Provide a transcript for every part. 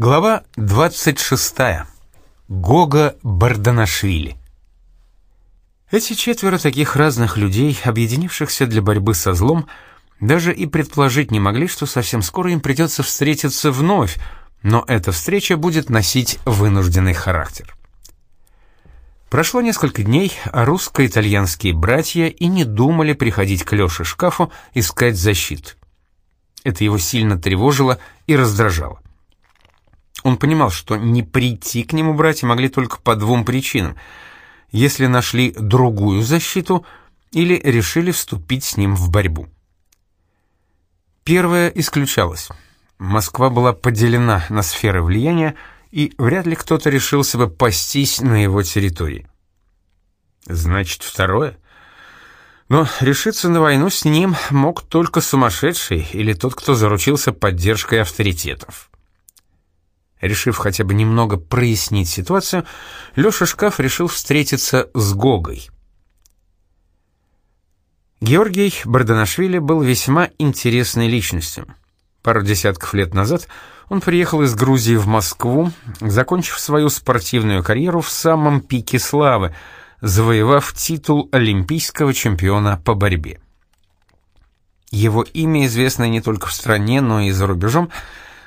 Глава 26. Гога Барданашвили. Эти четверо таких разных людей, объединившихся для борьбы со злом, даже и предположить не могли, что совсем скоро им придется встретиться вновь, но эта встреча будет носить вынужденный характер. Прошло несколько дней, а русско-итальянские братья и не думали приходить к Лёше шкафу искать защиты. Это его сильно тревожило и раздражало. Он понимал, что не прийти к нему братья могли только по двум причинам. Если нашли другую защиту или решили вступить с ним в борьбу. Первое исключалось. Москва была поделена на сферы влияния, и вряд ли кто-то решился бы пастись на его территории. Значит, второе? Но решиться на войну с ним мог только сумасшедший или тот, кто заручился поддержкой авторитетов. Решив хотя бы немного прояснить ситуацию, Лёша Шкаф решил встретиться с Гогой. Георгий Барданашвили был весьма интересной личностью. Пару десятков лет назад он приехал из Грузии в Москву, закончив свою спортивную карьеру в самом пике славы, завоевав титул олимпийского чемпиона по борьбе. Его имя, известное не только в стране, но и за рубежом,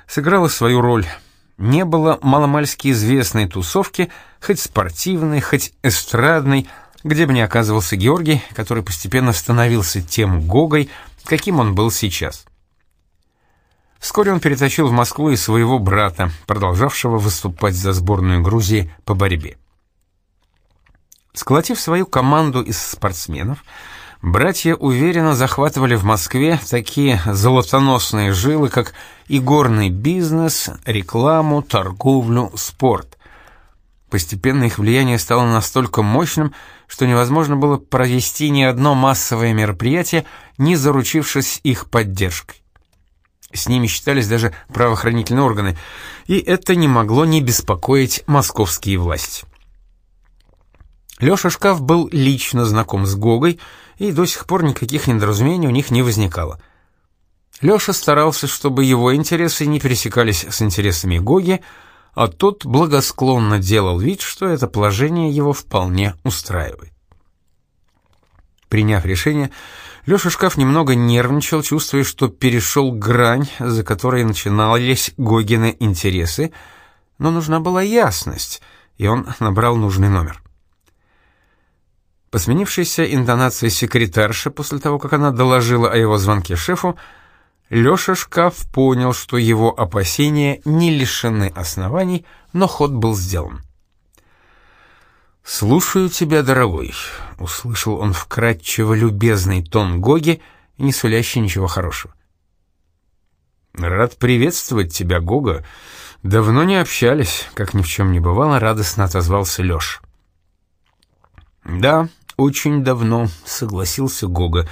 сыграло свою роль – не было маломальски известной тусовки, хоть спортивной, хоть эстрадной, где бы ни оказывался Георгий, который постепенно становился тем Гогой, каким он был сейчас. Вскоре он перетащил в Москву и своего брата, продолжавшего выступать за сборную Грузии по борьбе. Сколотив свою команду из спортсменов, Братья уверенно захватывали в Москве такие золотоносные жилы, как игорный бизнес, рекламу, торговлю, спорт. Постепенно их влияние стало настолько мощным, что невозможно было провести ни одно массовое мероприятие, не заручившись их поддержкой. С ними считались даже правоохранительные органы, и это не могло не беспокоить московские власти. Лёша Шкаф был лично знаком с Гогой, и до сих пор никаких недоразумений у них не возникало. Лёша старался, чтобы его интересы не пересекались с интересами Гоги, а тот благосклонно делал вид, что это положение его вполне устраивает. Приняв решение, Лёша Шкаф немного нервничал, чувствуя, что перешел грань, за которой начинались Гогины интересы, но нужна была ясность, и он набрал нужный номер. По сменившейся интонации секретарши после того, как она доложила о его звонке шефу, Лёша Шкаф понял, что его опасения не лишены оснований, но ход был сделан. «Слушаю тебя, дорогой», — услышал он вкрадчиво любезный тон Гоги, не сулящий ничего хорошего. «Рад приветствовать тебя, Гога. Давно не общались», — как ни в чем не бывало, радостно отозвался Лёш. «Да, очень давно», — согласился Гога.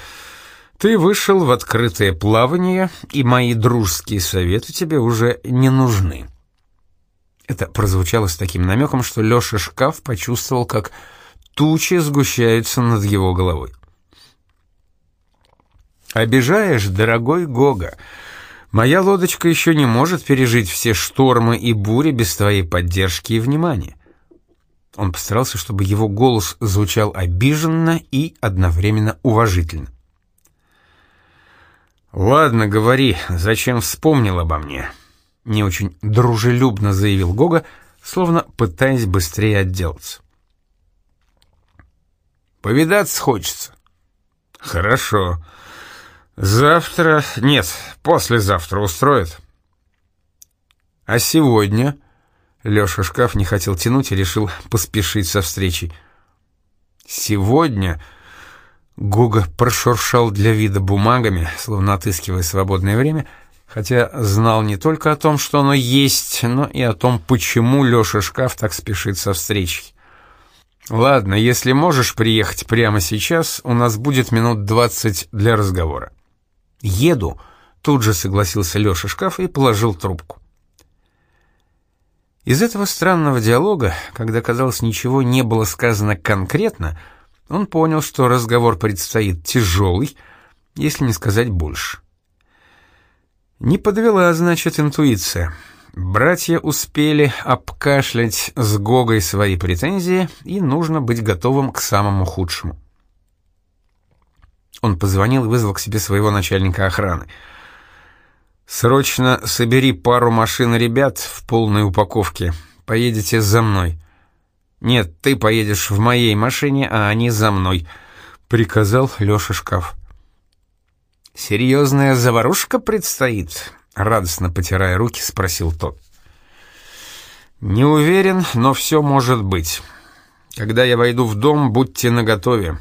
«Ты вышел в открытое плавание, и мои дружеские советы тебе уже не нужны». Это прозвучало с таким намеком, что Леша Шкаф почувствовал, как тучи сгущаются над его головой. «Обижаешь, дорогой Гога. Моя лодочка еще не может пережить все штормы и бури без твоей поддержки и внимания. Он постарался, чтобы его голос звучал обиженно и одновременно уважительно. «Ладно, говори, зачем вспомнил обо мне?» Не очень дружелюбно заявил Гога, словно пытаясь быстрее отделаться. «Повидаться хочется». «Хорошо. Завтра... Нет, послезавтра устроит». «А сегодня?» Лёша шкаф не хотел тянуть и решил поспешить со встречей. «Сегодня...» Гуга прошуршал для вида бумагами, словно отыскивая свободное время, хотя знал не только о том, что оно есть, но и о том, почему Лёша Шкаф так спешит со встречей. «Ладно, если можешь приехать прямо сейчас, у нас будет минут двадцать для разговора». «Еду», — тут же согласился Лёша Шкаф и положил трубку. Из этого странного диалога, когда, казалось, ничего не было сказано конкретно, он понял, что разговор предстоит тяжелый, если не сказать больше. Не подвела, значит, интуиция. Братья успели обкашлять с Гогой свои претензии, и нужно быть готовым к самому худшему. Он позвонил и вызвал к себе своего начальника охраны. «Срочно собери пару машин ребят в полной упаковке. Поедете за мной». «Нет, ты поедешь в моей машине, а они за мной», — приказал Лёша Шкаф. «Серьезная заварушка предстоит?» — радостно потирая руки, спросил тот. «Не уверен, но все может быть. Когда я войду в дом, будьте наготове».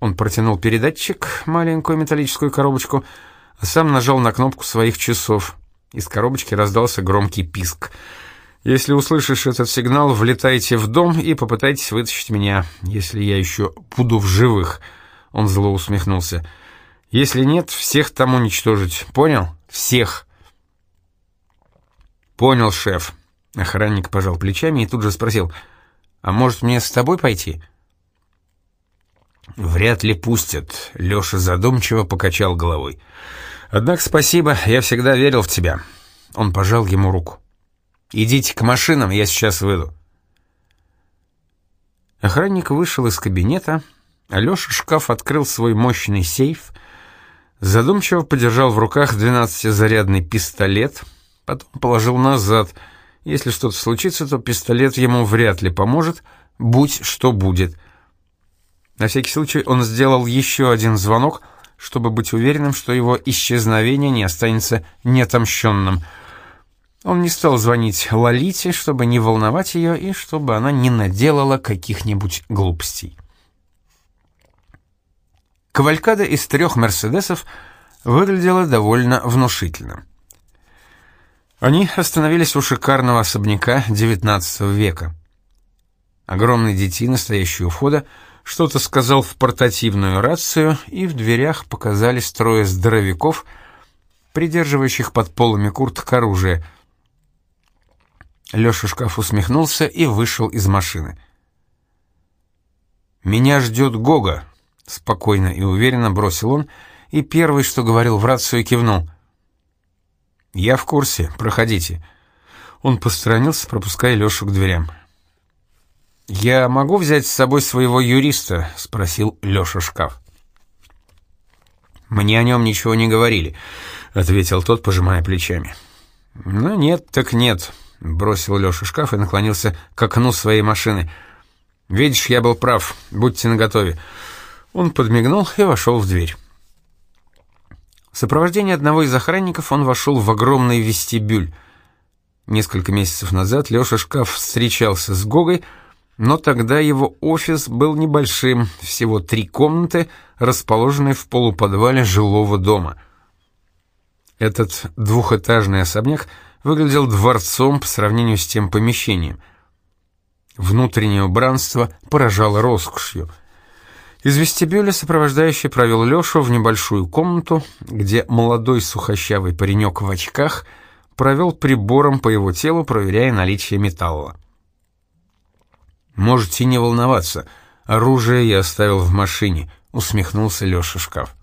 Он протянул передатчик, маленькую металлическую коробочку, а сам нажал на кнопку своих часов. Из коробочки раздался громкий писк. «Если услышишь этот сигнал, влетайте в дом и попытайтесь вытащить меня, если я еще буду в живых». Он зло усмехнулся. «Если нет, всех там уничтожить. Понял? Всех!» «Понял, шеф». Охранник пожал плечами и тут же спросил. «А может, мне с тобой пойти?» «Вряд ли пустят», — Леша задумчиво покачал головой. «Однако спасибо, я всегда верил в тебя». Он пожал ему руку. «Идите к машинам, я сейчас выйду». Охранник вышел из кабинета, а Леша шкаф открыл свой мощный сейф, задумчиво подержал в руках 12-зарядный пистолет, потом положил назад. Если что-то случится, то пистолет ему вряд ли поможет, будь что будет — на всякий случай он сделал еще один звонок, чтобы быть уверенным, что его исчезновение не останется неотомщенным. Он не стал звонить Лолите, чтобы не волновать ее и чтобы она не наделала каких-нибудь глупостей. Кавалькада из трех «Мерседесов» выглядела довольно внушительно. Они остановились у шикарного особняка XIX века. Огромный детина, стоящий у входа, что-то сказал в портативную рацию, и в дверях показались трое здоровяков, придерживающих под полами курток оружие. Лёша шкаф усмехнулся и вышел из машины. «Меня ждет Гога», — спокойно и уверенно бросил он, и первый, что говорил в рацию, кивнул. «Я в курсе, проходите». Он посторонился, пропуская Лёшу к дверям. «Я могу взять с собой своего юриста?» — спросил Лёша Шкаф. «Мне о нем ничего не говорили», — ответил тот, пожимая плечами. «Ну нет, так нет», — бросил Лёша Шкаф и наклонился к окну своей машины. «Видишь, я был прав, будьте наготове». Он подмигнул и вошел в дверь. В сопровождении одного из охранников он вошел в огромный вестибюль. Несколько месяцев назад Лёша Шкаф встречался с Гогой, — но тогда его офис был небольшим, всего три комнаты, расположенные в полуподвале жилого дома. Этот двухэтажный особняк выглядел дворцом по сравнению с тем помещением. Внутреннее убранство поражало роскошью. Из вестибюля сопровождающий провел Лешу в небольшую комнату, где молодой сухощавый паренек в очках провел прибором по его телу, проверяя наличие металла. «Можете не волноваться. Оружие я оставил в машине», — усмехнулся Леша Шкаф.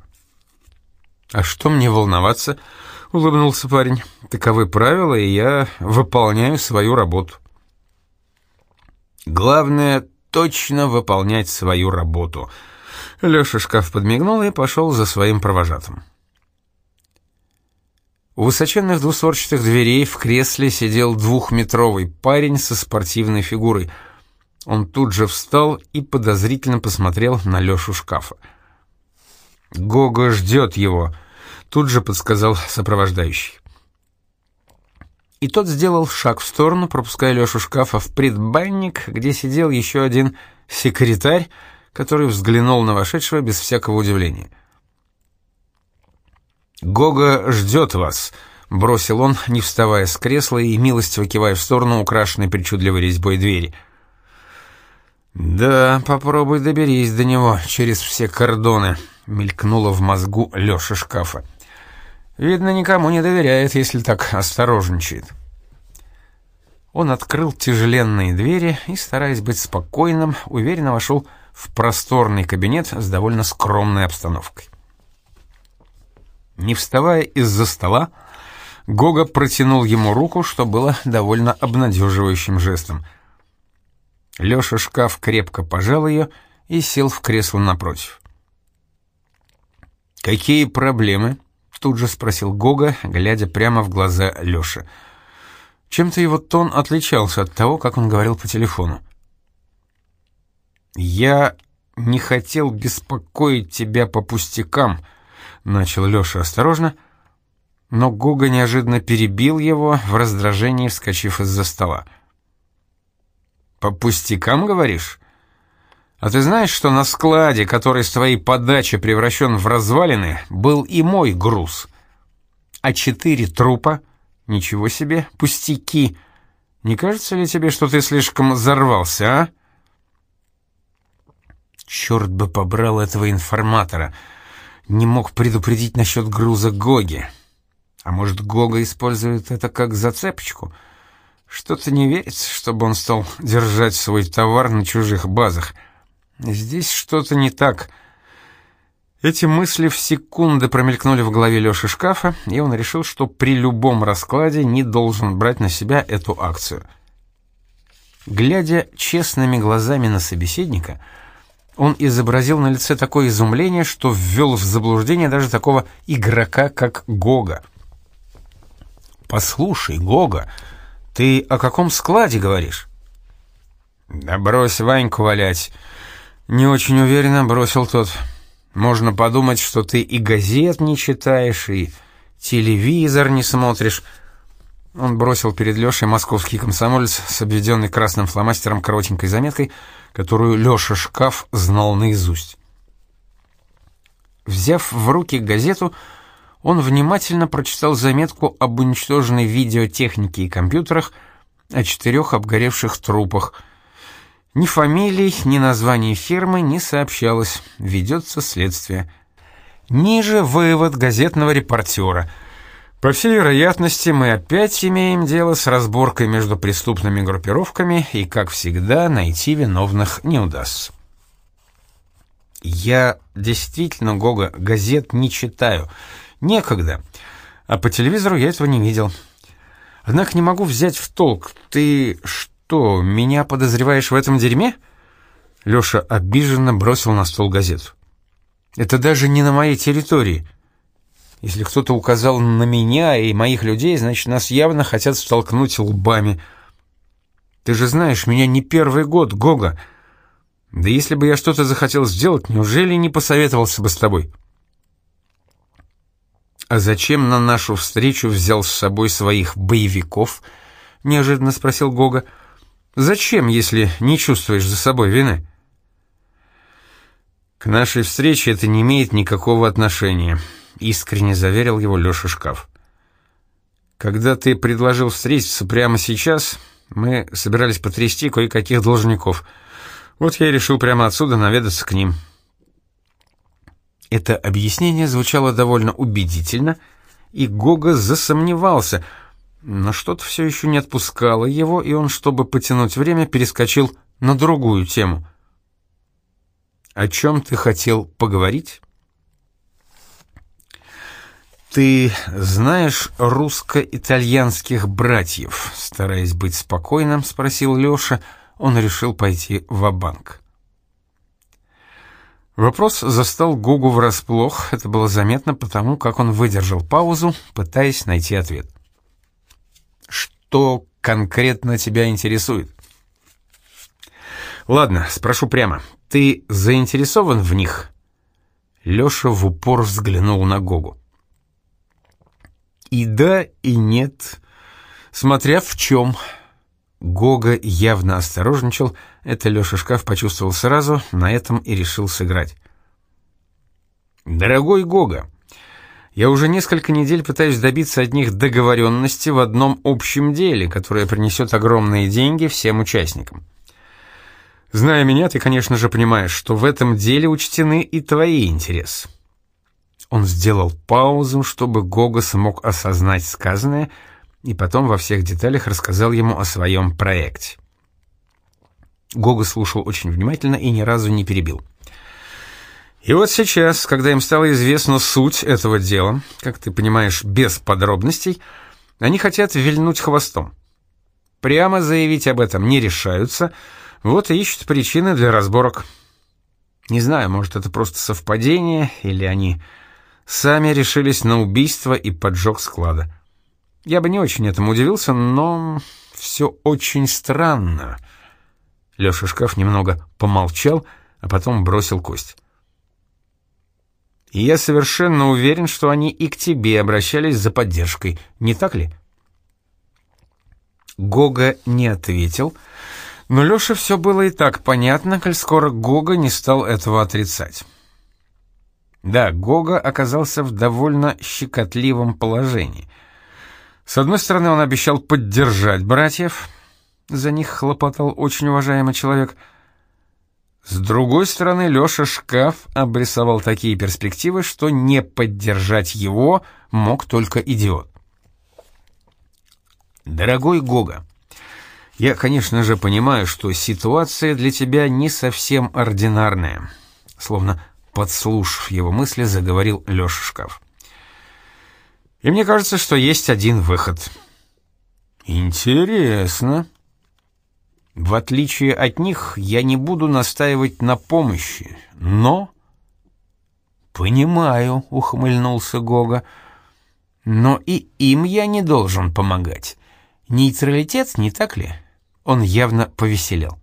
«А что мне волноваться?» — улыбнулся парень. «Таковы правила, и я выполняю свою работу». «Главное — точно выполнять свою работу». Леша Шкаф подмигнул и пошел за своим провожатым. У высоченных двусворчатых дверей в кресле сидел двухметровый парень со спортивной фигурой — он тут же встал и подозрительно посмотрел на Лёшу шкафа. «Гога ждет его», — тут же подсказал сопровождающий. И тот сделал шаг в сторону, пропуская Лёшу шкафа в предбанник, где сидел еще один секретарь, который взглянул на вошедшего без всякого удивления. «Гога ждет вас», — бросил он, не вставая с кресла и милостиво кивая в сторону украшенной причудливой резьбой двери — «Да, попробуй доберись до него через все кордоны», — мелькнуло в мозгу Лёши шкафа. «Видно, никому не доверяет, если так осторожничает». Он открыл тяжеленные двери и, стараясь быть спокойным, уверенно вошел в просторный кабинет с довольно скромной обстановкой. Не вставая из-за стола, Гога протянул ему руку, что было довольно обнадеживающим жестом. Лёша шкаф крепко пожал ее и сел в кресло напротив. «Какие проблемы?» — тут же спросил Гога, глядя прямо в глаза Лёши. Чем-то его тон отличался от того, как он говорил по телефону. «Я не хотел беспокоить тебя по пустякам», — начал Лёша осторожно, но Гуга неожиданно перебил его, в раздражении вскочив из-за стола. «По пустякам, говоришь? А ты знаешь, что на складе, который с твоей подачи превращен в развалины, был и мой груз? А четыре трупа? Ничего себе, пустяки! Не кажется ли тебе, что ты слишком взорвался, а?» Черт бы побрал этого информатора. Не мог предупредить насчет груза Гоги. А может, Гога использует это как зацепочку? Что-то не верится, чтобы он стал держать свой товар на чужих базах. Здесь что-то не так. Эти мысли в секунды промелькнули в голове Лёши шкафа, и он решил, что при любом раскладе не должен брать на себя эту акцию. Глядя честными глазами на собеседника, он изобразил на лице такое изумление, что ввел в заблуждение даже такого игрока, как Гога. «Послушай, Гога, ты о каком складе говоришь?» «Да брось Ваньку валять!» «Не очень уверенно бросил тот. Можно подумать, что ты и газет не читаешь, и телевизор не смотришь». Он бросил перед Лешей московский комсомолец с обведенной красным фломастером коротенькой заметкой — которую Лёша Шкаф знал наизусть. Взяв в руки газету, он внимательно прочитал заметку об уничтоженной видеотехнике и компьютерах, о четырех обгоревших трупах. Ни фамилий, ни названий фирмы не сообщалось, ведется следствие. Ниже вывод газетного репортера — по всей вероятности, мы опять имеем дело с разборкой между преступными группировками, и, как всегда, найти виновных не удастся. Я действительно, Гога, газет не читаю. Некогда. А по телевизору я этого не видел. Однако не могу взять в толк. Ты что, меня подозреваешь в этом дерьме? Лёша обиженно бросил на стол газету. Это даже не на моей территории. Если кто-то указал на меня и моих людей, значит, нас явно хотят столкнуть лбами. Ты же знаешь, меня не первый год, Гога. Да если бы я что-то захотел сделать, неужели не посоветовался бы с тобой? А зачем на нашу встречу взял с собой своих боевиков? Неожиданно спросил Гога. Зачем, если не чувствуешь за собой вины? К нашей встрече это не имеет никакого отношения. — искренне заверил его Леша Шкаф. «Когда ты предложил встретиться прямо сейчас, мы собирались потрясти кое-каких должников. Вот я и решил прямо отсюда наведаться к ним». Это объяснение звучало довольно убедительно, и Гога засомневался, но что-то все еще не отпускало его, и он, чтобы потянуть время, перескочил на другую тему. «О чем ты хотел поговорить?» «Ты знаешь русско-итальянских братьев?» Стараясь быть спокойным, спросил Леша. Он решил пойти в банк Вопрос застал Гугу врасплох. Это было заметно потому, как он выдержал паузу, пытаясь найти ответ. «Что конкретно тебя интересует?» «Ладно, спрошу прямо. Ты заинтересован в них?» Леша в упор взглянул на Гогу. И да, и нет, смотря в чем. Гога явно осторожничал, это Леша Шкаф почувствовал сразу, на этом и решил сыграть. «Дорогой Гога, я уже несколько недель пытаюсь добиться от них договоренности в одном общем деле, которое принесет огромные деньги всем участникам. Зная меня, ты, конечно же, понимаешь, что в этом деле учтены и твои интересы. Он сделал паузу, чтобы Гога смог осознать сказанное, и потом во всех деталях рассказал ему о своем проекте. Гога слушал очень внимательно и ни разу не перебил. И вот сейчас, когда им стала известна суть этого дела, как ты понимаешь, без подробностей, Они хотят вильнуть хвостом. Прямо заявить об этом не решаются, вот и ищут причины для разборок. Не знаю, может, это просто совпадение, или они сами решились на убийство и поджог склада. Я бы не очень этому удивился, но все очень странно. Леша Шкаф немного помолчал, а потом бросил кость. И я совершенно уверен, что они и к тебе обращались за поддержкой, не так ли? Гога не ответил, но Лёше все было и так понятно, коль скоро Гога не стал этого отрицать. Да, Гога оказался в довольно щекотливом положении. С одной стороны, он обещал поддержать братьев, за них хлопотал очень уважаемый человек — с другой стороны, Лёша Шкаф обрисовал такие перспективы, что не поддержать его мог только идиот. Дорогой Гога, я, конечно же, понимаю, что ситуация для тебя не совсем ординарная. Словно подслушав его мысли, заговорил Лёша Шкаф. И мне кажется, что есть один выход. Интересно, в отличие от них, я не буду настаивать на помощи, но... «Понимаю», — ухмыльнулся Гога. «Но и им я не должен помогать. Нейтралитет, не так ли?» Он явно повеселел.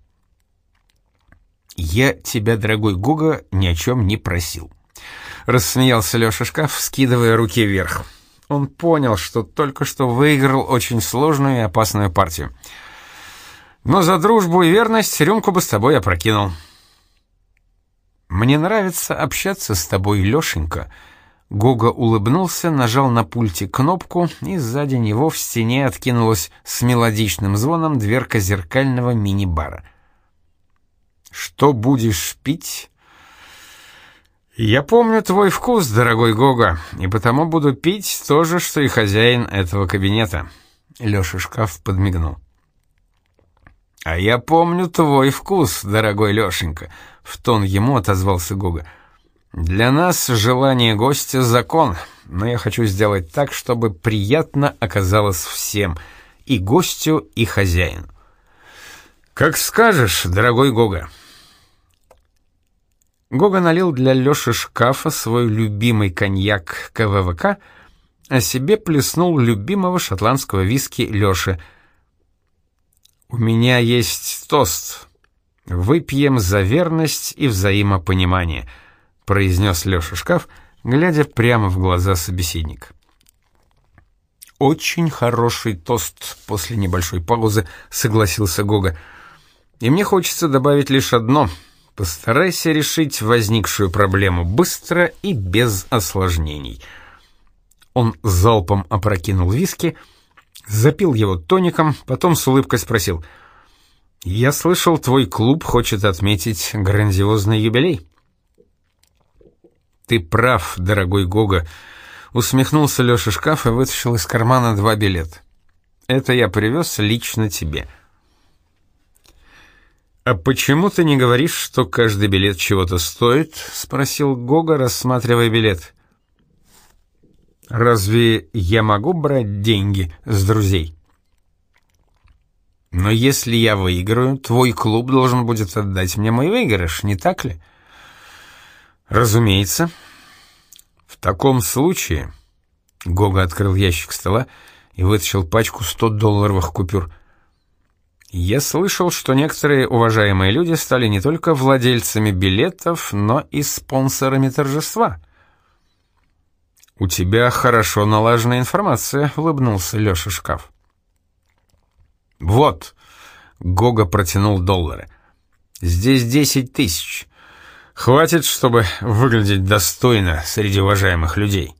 «Я тебя, дорогой Гога, ни о чем не просил», — рассмеялся Леша Шкаф, скидывая руки вверх. Он понял, что только что выиграл очень сложную и опасную партию — но за дружбу и верность рюмку бы с тобой опрокинул. Мне нравится общаться с тобой, Лёшенька. Гога улыбнулся, нажал на пульте кнопку, и сзади него в стене откинулась с мелодичным звоном дверка зеркального мини-бара. Что будешь пить? Я помню твой вкус, дорогой Гога, и потому буду пить то же, что и хозяин этого кабинета. Лёша шкаф подмигнул. «А я помню твой вкус, дорогой Лешенька», — в тон ему отозвался Гуга. «Для нас желание гостя — закон, но я хочу сделать так, чтобы приятно оказалось всем, и гостю, и хозяину». «Как скажешь, дорогой Гога». Гога налил для Лёши шкафа свой любимый коньяк КВВК, а себе плеснул любимого шотландского виски Лёши — «У меня есть тост. Выпьем за верность и взаимопонимание», — произнес Леша Шкаф, глядя прямо в глаза собеседника. «Очень хороший тост», — после небольшой паузы согласился Гога. «И мне хочется добавить лишь одно. Постарайся решить возникшую проблему быстро и без осложнений». Он залпом опрокинул виски — Запил его тоником, потом с улыбкой спросил. «Я слышал, твой клуб хочет отметить грандиозный юбилей». «Ты прав, дорогой Гога», — усмехнулся Леша шкаф и вытащил из кармана два билета. «Это я привез лично тебе». «А почему ты не говоришь, что каждый билет чего-то стоит?» — спросил Гога, рассматривая билет. Разве я могу брать деньги с друзей? Но если я выиграю, твой клуб должен будет отдать мне мой выигрыш, не так ли? Разумеется. В таком случае... Гога открыл ящик стола и вытащил пачку 100-долларовых купюр. Я слышал, что некоторые уважаемые люди стали не только владельцами билетов, но и спонсорами торжества — «У тебя хорошо налажена информация», — улыбнулся Леша Шкаф. «Вот», — Гога протянул доллары. «Здесь десять тысяч. Хватит, чтобы выглядеть достойно среди уважаемых людей».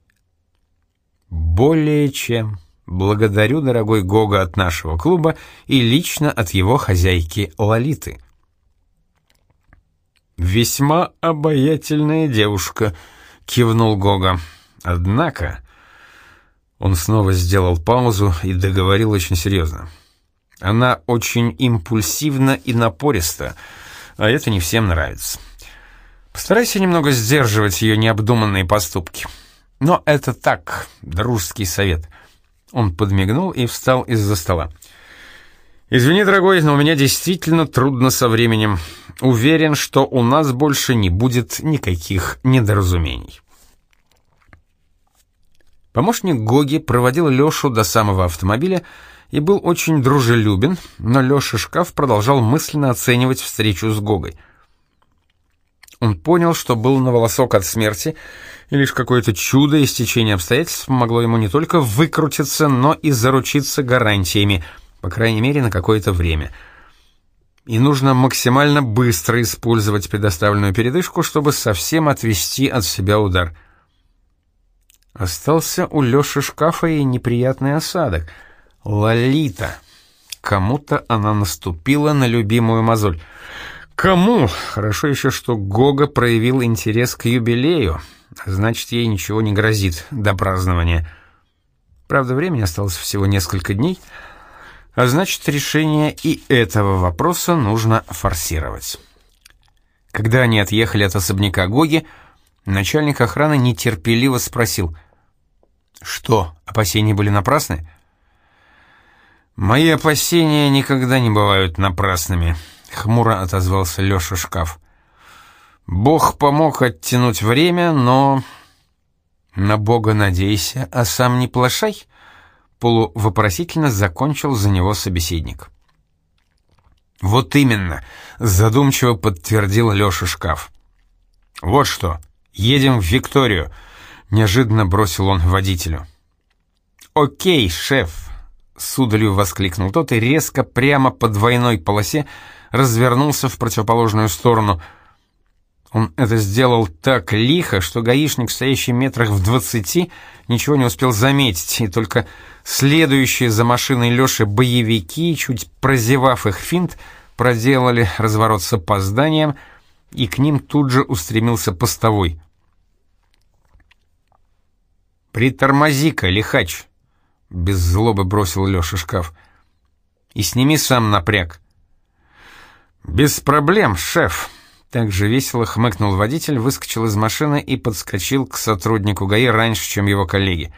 «Более чем. Благодарю, дорогой Гога, от нашего клуба и лично от его хозяйки Лолиты». «Весьма обаятельная девушка», — кивнул Гога. Однако... Он снова сделал паузу и договорил очень серьезно. Она очень импульсивна и напориста, а это не всем нравится. Постарайся немного сдерживать ее необдуманные поступки. Но это так, дружеский совет. Он подмигнул и встал из-за стола. «Извини, дорогой, но у меня действительно трудно со временем. Уверен, что у нас больше не будет никаких недоразумений». Помощник Гоги проводил Лешу до самого автомобиля и был очень дружелюбен, но Леша Шкаф продолжал мысленно оценивать встречу с Гогой. Он понял, что был на волосок от смерти, и лишь какое-то чудо и стечение обстоятельств могло ему не только выкрутиться, но и заручиться гарантиями, по крайней мере, на какое-то время. И нужно максимально быстро использовать предоставленную передышку, чтобы совсем отвести от себя удар. Остался у Лёши шкафа и неприятный осадок. Лолита. Кому-то она наступила на любимую мозоль. Кому? Хорошо еще, что Гога проявил интерес к юбилею. Значит, ей ничего не грозит до празднования. Правда, времени осталось всего несколько дней, а значит, решение и этого вопроса нужно форсировать. Когда они отъехали от особняка Гоги, начальник охраны нетерпеливо спросил, «Что, опасения были напрасны?» «Мои опасения никогда не бывают напрасными», — хмуро отозвался Леша Шкаф. Бог помог оттянуть время, но... На Бога надейся, а сам не плашай, полувопросительно закончил за него собеседник. Вот именно, задумчиво подтвердил Лёша Шкаф. Вот что, едем в Викторию, неожиданно бросил он водителю. Окей, шеф, с удалью воскликнул тот и резко прямо по двойной полосе развернулся в противоположную сторону — он это сделал так лихо, что гаишник, стоящий метрах в двадцати, ничего не успел заметить, и только следующие за машиной Лёши боевики, чуть прозевав их финт, проделали разворот с опозданием, и к ним тут же устремился постовой. «Притормози-ка, лихач!» — без злобы бросил Лёша шкаф. «И сними сам напряг». «Без проблем, шеф!» Так же весело хмыкнул водитель, выскочил из машины и подскочил к сотруднику ГАИ раньше, чем его коллеги.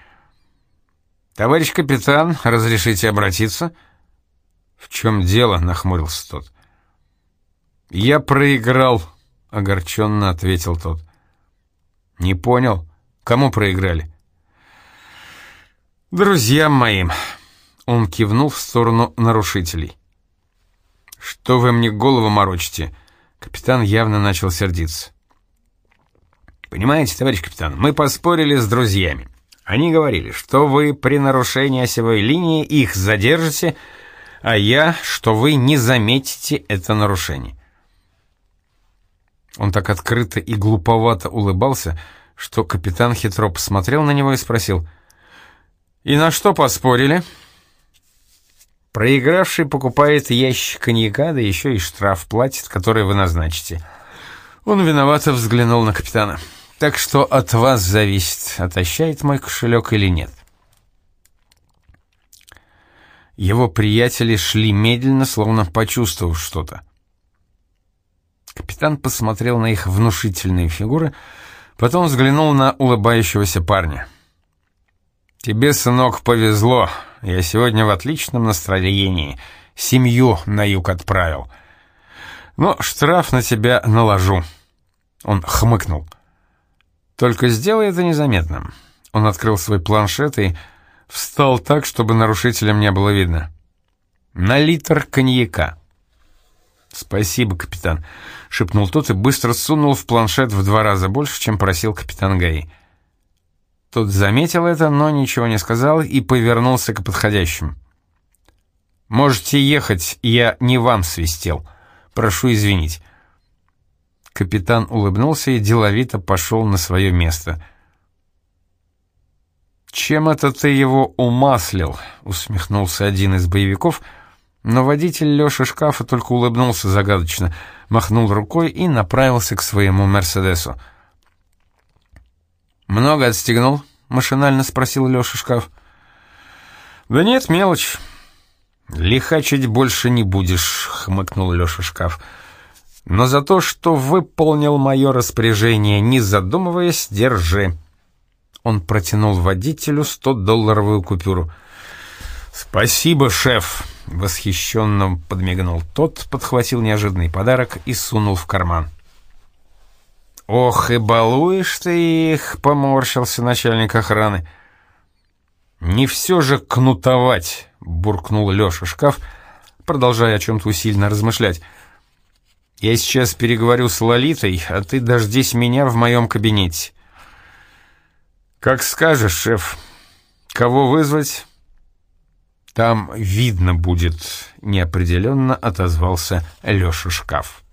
«Товарищ капитан, разрешите обратиться?» «В чем дело?» — нахмурился тот. «Я проиграл», — огорченно ответил тот. «Не понял. Кому проиграли?» «Друзьям моим», — он кивнул в сторону нарушителей. «Что вы мне голову морочите?» Капитан явно начал сердиться. «Понимаете, товарищ капитан, мы поспорили с друзьями. Они говорили, что вы при нарушении осевой линии их задержите, а я, что вы не заметите это нарушение». Он так открыто и глуповато улыбался, что капитан хитро посмотрел на него и спросил, «И на что поспорили?» Проигравший покупает ящик коньяка, да еще и штраф платит, который вы назначите. Он виновато взглянул на капитана. Так что от вас зависит, отощает мой кошелек или нет. Его приятели шли медленно, словно почувствовав что-то. Капитан посмотрел на их внушительные фигуры, потом взглянул на улыбающегося парня. «Тебе, сынок, повезло. Я сегодня в отличном настроении. Семью на юг отправил. Но штраф на тебя наложу». Он хмыкнул. «Только сделай это незаметно». Он открыл свой планшет и встал так, чтобы нарушителям не было видно. «На литр коньяка». «Спасибо, капитан», — шепнул тот и быстро сунул в планшет в два раза больше, чем просил капитан Гаи. Тот заметил это, но ничего не сказал и повернулся к подходящим. «Можете ехать, я не вам свистел. Прошу извинить». Капитан улыбнулся и деловито пошел на свое место. «Чем это ты его умаслил?» — усмехнулся один из боевиков, но водитель Лёши шкафа только улыбнулся загадочно, махнул рукой и направился к своему «Мерседесу». «Много отстегнул?» — машинально спросил Лёша шкаф. «Да нет, мелочь». «Лихачить больше не будешь», — хмыкнул Лёша шкаф. «Но за то, что выполнил мое распоряжение, не задумываясь, держи». Он протянул водителю 100-долларовую купюру. «Спасибо, шеф!» — восхищенно подмигнул тот, подхватил неожиданный подарок и сунул в карман. «Ох, и балуешь ты их!» — поморщился начальник охраны. «Не все же кнутовать!» — буркнул Леша шкаф, продолжая о чем-то усиленно размышлять. «Я сейчас переговорю с Лолитой, а ты дождись меня в моем кабинете». «Как скажешь, шеф. Кого вызвать?» «Там видно будет», — неопределенно отозвался Леша Шкаф.